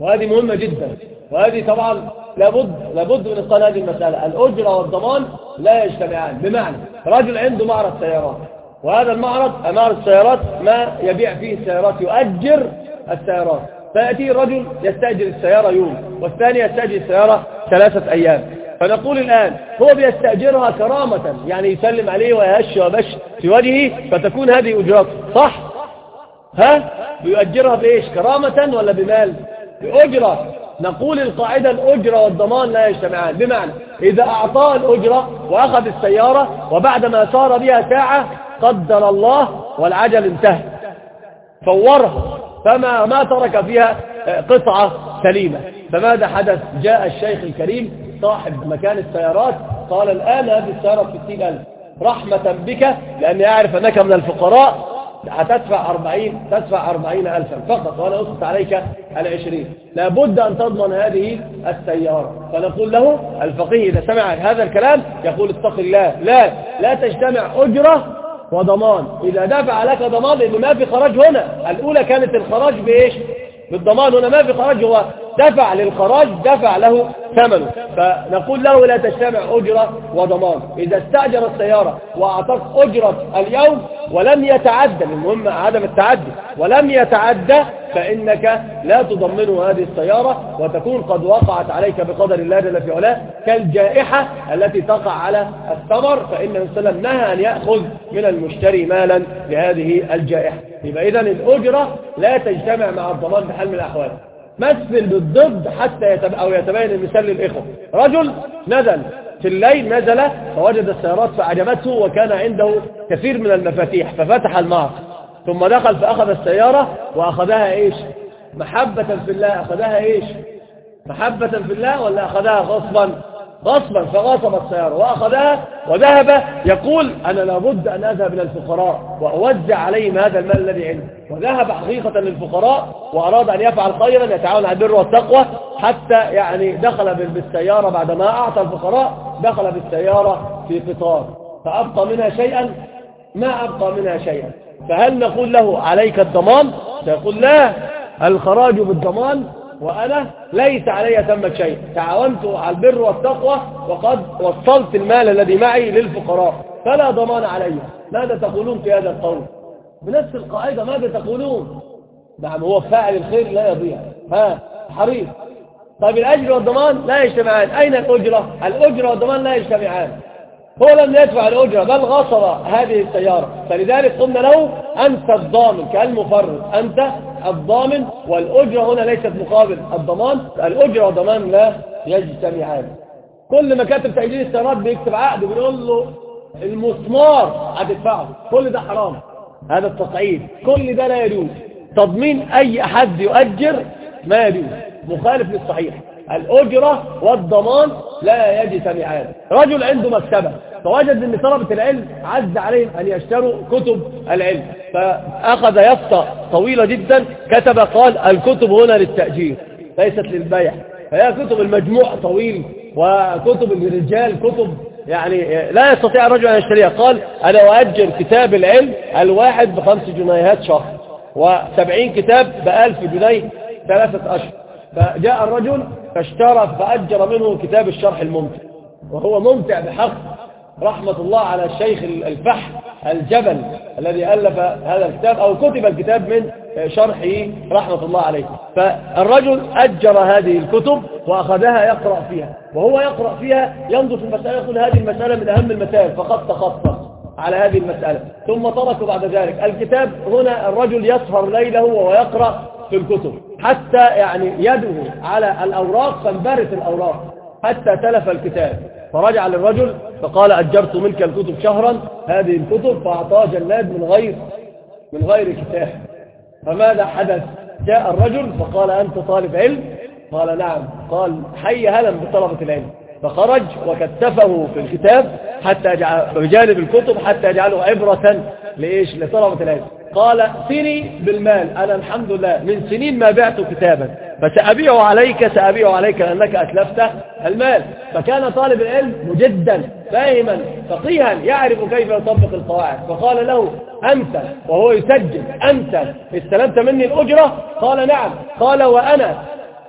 وهذه مهمة جدا. وهذه طبعا لابد لابد من إتقان هذه المسألة. الأجرة والضمان لا يجتمعان. بمعنى رجل عنده معرض سيارات. وهذا المعرض معرض السيارات ما يبيع فيه السيارات يؤجر السيارات فيأتي رجل يستأجر السيارة يوم والثاني يستأجر السيارة ثلاثة أيام فنقول الآن هو بيستأجرها كرامة يعني يسلم عليه ويهش وبش في وجهه فتكون هذه أجرته صح؟ ها؟ بيؤجرها بإيش؟ كرامة ولا بمال؟ بأجرة نقول القاعدة الأجرة والضمان لا يجتمعان بمعنى إذا أعطاه الأجرة وأخذ السيارة وبعدما سار بها ساعة قدر الله والعجل انتهى. فورها فما ما ترك فيها قطعة سليمة. فماذا حدث؟ جاء الشيخ الكريم صاحب مكان السيارات قال الآن هذه السيارة بستين ألف. رحمة بك لأني أعرف أنك من الفقراء. هتدفع أربعين تدفع أربعين ألفا فقط وأنا أسقط عليك العشرين. لابد أن تضمن هذه السيارة. فنقول له الفقيه إذا سمع هذا الكلام يقول اتق الله لا لا تجتمع أجرة وضمان. إذا دفع لك ضمان لأنه ما في خراج هنا. الأولى كانت الخراج بإيش؟ بالضمان. هنا ما في خراج هو دفع للخراج دفع له ثمنه. فنقول له لا تجتمع أجرة وضمان. إذا استأجر السيارة وأعطاك أجرة اليوم ولم يتعدى المهم عدم التعدي ولم يتعدى فإنك لا تضمنه هذه السيارة وتكون قد وقعت عليك بقدر الله جل في علاه كالجائحة التي تقع على الثمر فإن السلام نهى أن يأخذ من المشتري مالا لهذه الجائحة. يبقى إذن الأجرة لا تجتمع مع الضمان بحال من الأحوال. مثل بالضد حتى يتبقى أو يتبين المثال للإخوة. رجل نزل في الليل نزل فوجد السيارات فأعجبته وكان عنده كثير من المفاتيح ففتح المعرض ثم دخل فأخذ السيارة وأخذها إيش؟ محبة في الله. أخذها إيش؟ محبة في الله ولا أخذها غصبا؟ غصبا فغصب السيارة وأخذها وذهب يقول أنا لابد أن أذهب إلى الفقراء وأوزع عليهم هذا المال الذي عندي. وذهب حقيقة للفقراء وأراد أن يفعل خيرا يتعاون على البر والتقوى حتى يعني دخل بالسيارة بعدما أعطى الفقراء دخل بالسيارة في قطار. فأبقى منها شيئا؟ ما أبقى منها شيئا. فهل نقول له عليك الضمان؟ سيقول لا. الخراج بالضمان؟ وأنا ليس علي ثمة شيء. تعاونت على البر والتقوى وقد وصلت المال الذي معي للفقراء. فلا ضمان علي. ماذا تقولون في هذا القول؟ بنفس القاعدة ماذا تقولون؟ نعم هو فاعل الخير لا يضيع. ها حريص. طيب الأجر والضمان لا يجتمعان. أين الأجرة؟ الأجرة والضمان لا يجتمعان. هو لم يدفع الأجرة بل غصب هذه السيارة. فلذلك قلنا له أنت الضامن كالمفرد أنت الضامن والأجرة هنا ليست مقابل الضمان. الأجرة والضمان لا يجتمعان. كل ما كاتب تأجيل السيارات بيكتب عقد بيقول له المسمار هتدفعه. كل ده حرام. هذا التصعيد. كل ده لا يجوز. تضمين أي أحد يؤجر ما يجوز. مخالف للصحيح. الأجرة والضمان لا يجتمعان رجل عنده مكتبة فوجد إن طلبة العلم عز عليهم أن يشتروا كتب العلم. فأخذ يفطى طويلة جدا كتب قال الكتب هنا للتأجير ليست للبيع. فهي كتب المجموع طويل وكتب الرجال كتب يعني لا يستطيع الرجل أن يشتريها. قال أنا أؤجر كتاب العلم الواحد بخمس جنيهات شهر وسبعين كتاب بألف جنيه ثلاثة أشهر. فجاء الرجل فاشترى فأجر منه كتاب الشرح الممتع. وهو ممتع بحق. رحمة الله على الشيخ الفح الجبل الذي ألف هذا الكتاب أو كتب الكتاب من شرحه رحمة الله عليه. فالرجل أجر هذه الكتب وأخذها يقرأ فيها. وهو يقرأ فيها ينظر في المسألة يقول هذه المسألة من أهم المسائل. فخط خطا على هذه المسألة. ثم ترك بعد ذلك. الكتاب هنا الرجل يسهر ليله وهو يقرأ في الكتب. حتى يعني يده على الأوراق فانبرت الأوراق حتى تلف الكتاب. فرجع للرجل فقال أجرت منك الكتب شهرا هذه الكتب فأعطاه جلاد من غير من غير كتاب. فماذا حدث؟ جاء الرجل فقال أنت طالب علم؟ قال نعم. قال حي هلا بطلبة العلم. فخرج وكتفه في الكتاب حتى يجعل بجانب الكتب حتى يجعله عبرة لإيش؟ لطلبة العلم. قال سني بالمال. أنا الحمد لله من سنين ما بعت كتابا. فسأبيع عليك سأبيع عليك لأنك أتلفت المال. فكان طالب العلم مجدا فاهما فقيها يعرف كيف يطبق القواعد. فقال له أنت وهو يسجل أنت استلمت مني الأجرة؟ قال نعم. قال وأنا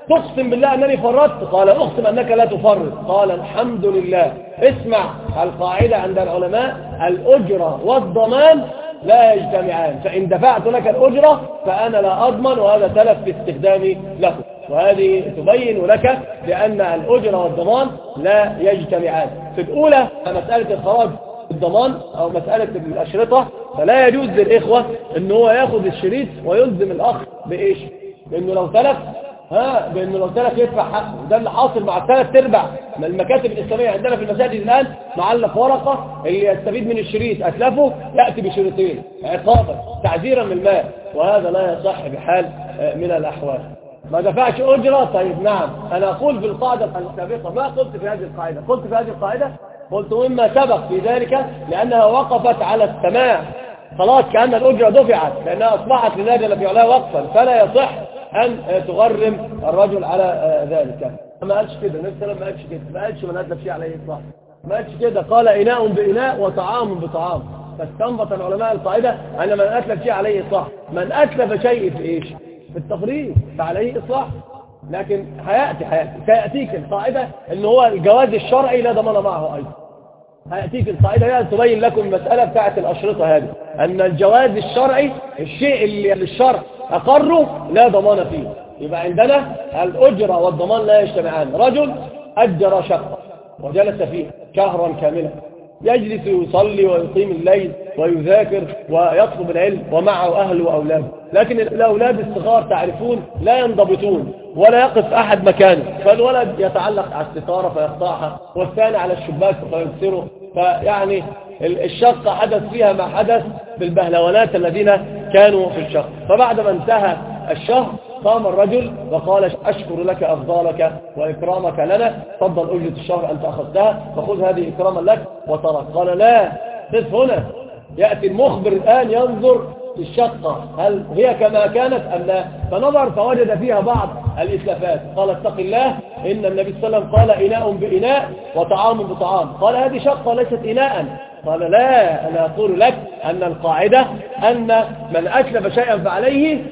تقسم بالله أنني فرطت؟ قال أقسم أنك لا تفرط. قال الحمد لله. اسمع القاعدة عند العلماء. الأجرة والضمان لا يجتمعان. فإن دفعت لك الأجرة فأنا لا أضمن وهذا تلف في استخدامي له. وهذه تبين لك بأن الأجرة والضمان لا يجتمعان. في الأولى مسألة الخراج الضمان أو مسألة الأشرطة فلا يجوز للإخوة أن هو يأخذ الشريط ويلزم الأخ بإيش؟ لأنه لو تلف ها بانه لو تلف يدفع حقه ده اللي حاصل مع ثلاث أرباع من المكاتب الإسلامية عندنا في المساجد الآن معلق ورقة اللي يستفيد من الشريط أتلفه يأتي بشريطين عقابا تعذيرا من المال. وهذا لا يصح بحال من الأحوال. ما دفعش أجرة؟ طيب نعم. أنا أقول في القاعدة السابقة ما قلت في هذه القاعدة؟ قلت في هذه القاعدة قلت مما سبق في ذلك لأنها وقفت على السماع. خلاص كأن الأجرة دفعت لأنها أصبحت لناجل في علاه وقفا فلا يصح أن تغرم الرجل على ذلك. ما قالش كده. نفس ما قالش كده. ما قالش من أدب شيء عليه إصلاح ما قالش كده. قال إناء بإناء وطعام بطعام. فاستنبط العلماء القاعدة أن من أتلف شيء عليه إصلاح من أتلف شيء في إيش؟ في التفريط فعليه إصلاح لكن هيأتي هيأتي. سيأتيك القاعدة أن هو الجواز الشرعي لا ضمان معه أيضا. هيأتيك القاعدة هي تبين لكم المسألة بتاعت الأشرطة هذه. أن الجواز الشرعي الشيء اللي الشرع أقره لا ضمان فيه. يبقى عندنا الأجرة والضمان لا يجتمعان. رجل أجر شقة وجلس فيه شهرا كاملا. يجلس يصلي ويقيم الليل ويذاكر ويطلب العلم ومعه أهله وأولاده لكن الأولاد الصغار تعرفون لا ينضبطون ولا يقف أحد مكانه. فالولد يتعلق على الستارة فيقطعها والثاني على الشباك فيكسره فيعني الشقة حدث فيها ما حدث بالبهلوانات الذين كانوا في الشقة فبعد ما انتهى الشهر قام الرجل وقال أشكر لك أفضالك وإكرامك لنا. تفضل أجرة الشهر أنت أخذتها فخذ هذه إكراما لك وترك. قال لا قف هنا. يأتي المخبر الآن ينظر الشقة هل هي كما كانت أم لا؟ فنظر فوجد فيها بعض الإسلافات. قال اتق الله إن النبي صلى الله عليه وسلم قال إناء بإناء وطعام بطعام. قال هذه شقة ليست إناء قال لا أنا أقول لك أن القاعدة أن من أتلف شيئا فعليه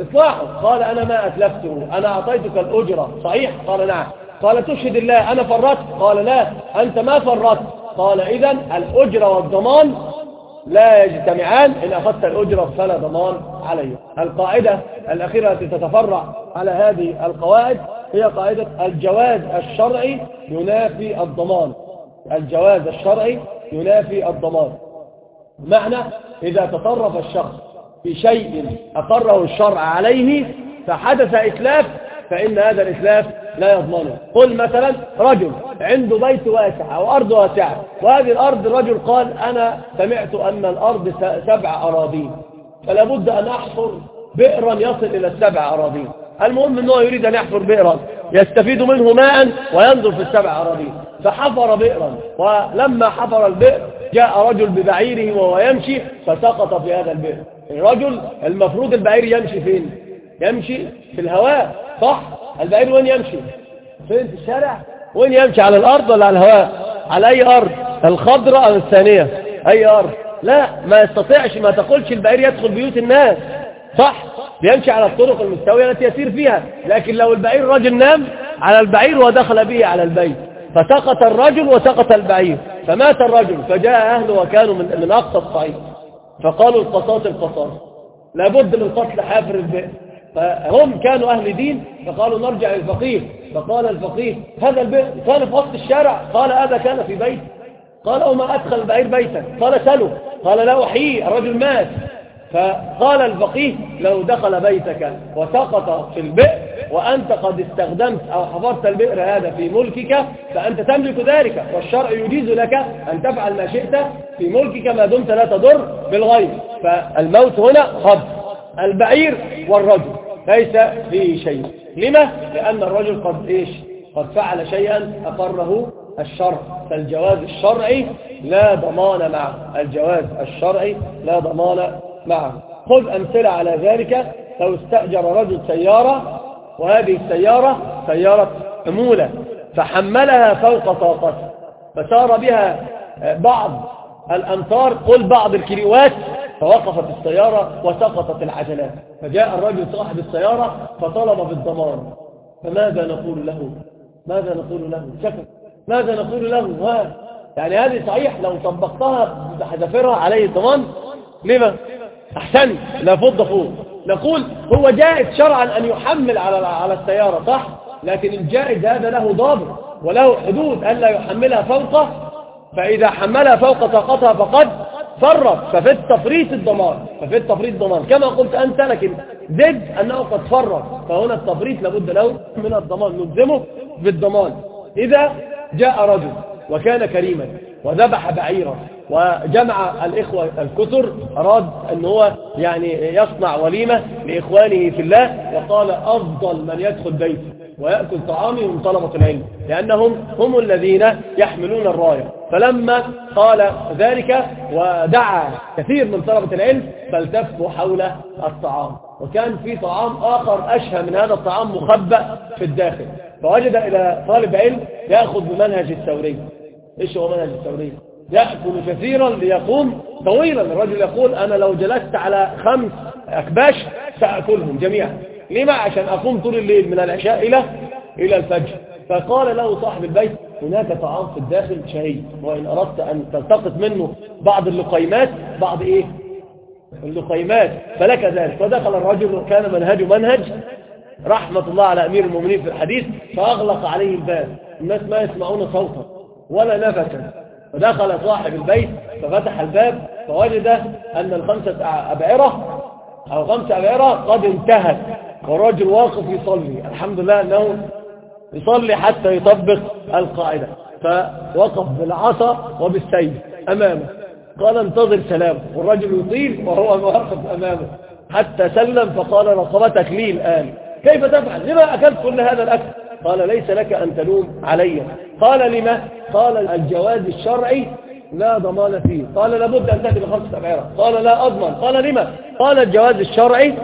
إصلاحه. قال أنا ما أتلفته أنا أعطيتك الأجرة. صحيح؟ قال نعم. قال تشهد الله أنا فرطت؟ قال لا أنت ما فرطت. قال إذا الأجرة والضمان لا يجتمعان إن أخذت الأجرة فلا ضمان عليه القاعدة الأخيرة التي تتفرع على هذه القواعد هي قاعدة الجواز الشرعي ينافي الضمان. الجواز الشرعي ينافي الضمان. معنى إذا تصرف الشخص في شيء أقره الشرع عليه فحدث إتلاف فإن هذا الإتلاف لا يضمنه. قل مثلا رجل عنده بيت واسع أو أرض واسعة وهذه الأرض الرجل قال أنا سمعت أن الأرض سبع أراضين فلا بد أن أحفر بئرا يصل إلى السبع أراضين. المهم أنه يريد أن يحفر بئرا يستفيد منه ماء وينظر في السبع أراضين. فحفر بئرا ولما حفر البئر جاء رجل ببعيره وهو يمشي فسقط في هذا البئر. الرجل المفروض البعير يمشي فين؟ يمشي في الهواء صح؟ البعير وين يمشي؟ فين؟ في الشارع. وين يمشي؟ على الأرض ولا على الهواء؟ على أي أرض؟ الخضراء أو الثانية؟ أي أرض؟ لا ما يستطيعش ما تقولش البعير يدخل بيوت الناس. صح يمشي على الطرق المستوية التي يسير فيها. لكن لو البعير رجل نام على البعير ودخل به على البيت. فسقط الرجل وسقط البعير. فمات الرجل فجاء أهله وكانوا من, من أقصى الصعيد فقالوا القصاص القصاص. لابد من قتل حافر البئر. فهم كانوا أهل دين فقالوا نرجع للفقيه. فقال الفقيه هذا البئر كان في وسط الشارع. قال هذا كان في بيت قال وما أدخل البعير بيتا قال سلوا. قال لا أحيي الرجل مات. فقال الفقيه لو دخل بيتك وسقط في البئر وأنت قد استخدمت أو حفرت البئر هذا في ملكك فأنت تملك ذلك. والشرع يجيز لك أن تفعل ما شئت في ملكك ما دمت لا تضر بالغير فالموت هنا خبر البعير والرجل. ليس فيه شيء. لما؟ لأن الرجل قد إيش؟ قد فعل شيئا أقره الشرع. فالجواز الشرعي لا ضمان معه الجواز الشرعي لا ضمان معه خذ أمثلة على ذلك. لو استأجر رجل سيارة وهذه السيارة سيارة حمولة فحملها فوق طاقته فسار بها بعض الأمتار قل بعض الكيلوات. فوقفت السيارة وسقطت العجلات. فجاء الرجل صاحب السيارة فطلب بالضمان. فماذا نقول له؟ ماذا نقول له؟ شكر ماذا نقول له؟ ها؟ يعني هذه صحيح لو طبقتها بحذافيرها عليه الضمان لما؟ احسن لا فض فوق. نقول هو جائز شرعا أن يحمل على على السيارة صح؟ لكن الجائز هذا له ضابط وله حدود الا يحملها فوق فإذا حملها فوق طاقتها فقد فرط ففي التفريط الضمان ففي التفريط الضمان. كما قلت أنت لكن زد أنه قد فرط فهنا التفريط لابد له من الضمان نلزمه بالضمان. إذا جاء رجل وكان كريما وذبح بعيرا وجمع الإخوة الكثر أراد أن هو يعني يصنع وليمة لإخوانه في الله وقال أفضل من يدخل بيته. ويأكل طعامه من طلبة العلم لأنهم هم الذين يحملون الراية. فلما قال ذلك ودعا كثير من طلبة العلم فالتفوا حول الطعام. وكان في طعام آخر أشهى من هذا الطعام مخبأ في الداخل. فوجد إلى طالب علم يأخذ بمنهج الثوري. إيش هو منهج الثوري؟ يأكل كثيرا ليقوم طويلا. الرجل يقول أنا لو جلست على خمس أكباش سأكلهم جميعا. لما؟ عشان أقوم طول الليل من العشاء إلى إلى الفجر. فقال له صاحب البيت هناك طعام في الداخل شهي وإن أردت أن تلتقط منه بعض اللقيمات بعض إيه؟ اللقيمات. فلك ذلك. فدخل الرجل وكان منهجه منهج. رحمة الله على أمير المؤمنين في الحديث. فأغلق عليه الباب. الناس ما يسمعون صوتا ولا نفسا. فدخل صاحب البيت ففتح الباب فوجد أن الخمسة أبعرة أو خمسة أبعرة قد انتهت. والرجل واقف يصلي. الحمد لله أنه يصلي حتى يطبق القاعدة. فوقف بالعصا وبالسيف أمامه. قال انتظر سلام. والرجل يطيل وهو واقف أمامه. حتى سلم فقال رقبتك لي الآن. كيف تفعل؟ لما أكلت كل هذا الأكل؟ قال ليس لك أن تلوم علي. قال لما؟ قال الجواز الشرعي لا ضمان فيه. قال لابد أن تأتي بخمسة أبعرة قال لا أضمن. قال لما؟ قال الجواز الشرعي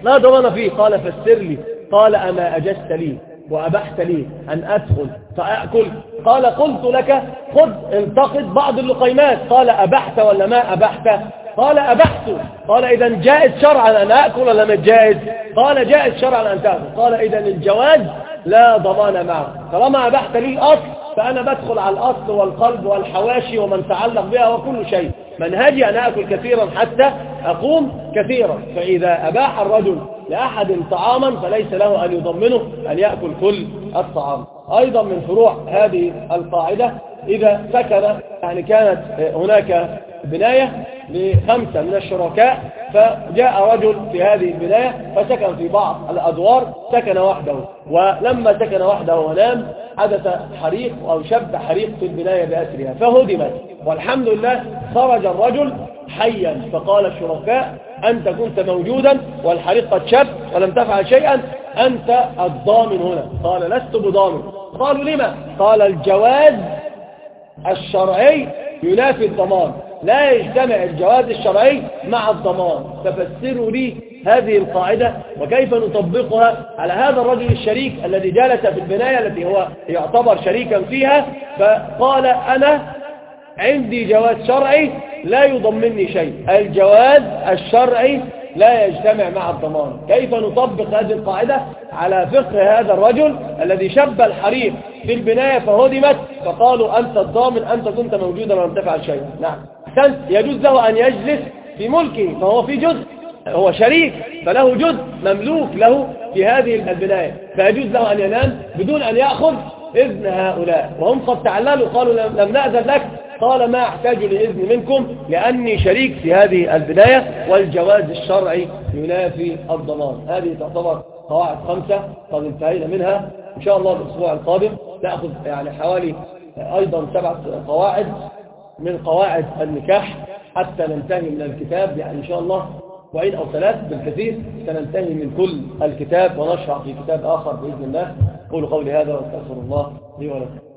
لا ضمان فيه. قال فسر لي. قال أما أجزت لي وأبحت لي أن أدخل فأأكل قال قلت لك خذ التقط بعض اللقيمات. قال أبحت ولا ما أبحت؟ قال أبحت. قال إذا جائز شرعا أن أأكل ولا ما جائز؟ قال جائز شرعا أن تأكل. قال إذا الجواز لا ضمان معه. طالما أبحت لي الأصل فأنا بدخل على الأصل والقلب والحواشي ومن تعلق بها وكل شيء. منهجي أن أكل كثيرا حتى أقوم كثيرا. فإذا أباح الرجل لأحد طعاما فليس له أن يضمنه أن يأكل كل الطعام. أيضا من فروع هذه القاعدة إذا سكن يعني كانت هناك بناية لخمسة من الشركاء فجاء رجل في هذه البناية فسكن في بعض الأدوار سكن وحده ولما سكن وحده ونام حدث حريق أو شب حريق في البناية بأسرها فهدمت. والحمد لله خرج الرجل حيا فقال الشركاء أنت كنت موجودا والحريق قد شب ولم تفعل شيئا أنت الضامن هنا. قال لست بضامن. قالوا لما؟ قال الجواز الشرعي ينافي الضمان. لا يجتمع الجواز الشرعي مع الضمان. ففسروا لي هذه القاعدة وكيف نطبقها على هذا الرجل الشريك الذي جلس في البناية التي هو يعتبر شريكا فيها. فقال أنا عندي جواز شرعي لا يضمنني شيء. الجواز الشرعي لا يجتمع مع الضمان. كيف نطبق هذه القاعدة؟ على فقه هذا الرجل الذي شب الحريق في البناية فهدمت. فقالوا أنت الضامن أنت كنت موجودا ولم تفعل شيئا. نعم. أحسنت يجوز له أن يجلس في ملكه فهو في جزء هو شريك فله جزء مملوك له في هذه البناية. فيجوز له أن ينام بدون أن يأخذ إذن هؤلاء. وهم قد تعللوا قالوا لم نأذن لك قال ما أحتاج لإذن منكم لأني شريك في هذه البداية والجواز الشرعي ينافي الضمان. هذه تعتبر قواعد خمسة قد انتهينا منها. إن شاء الله الأسبوع القادم نأخذ يعني حوالي أيضا سبعة قواعد. من قواعد النكاح حتى ننتهي من الكتاب يعني إن شاء الله وعين أو ثلاث بالكثير سننتهي من كل الكتاب ونشرع في كتاب آخر بإذن الله. قولوا قولي هذا وأستغفر الله لي ولكم.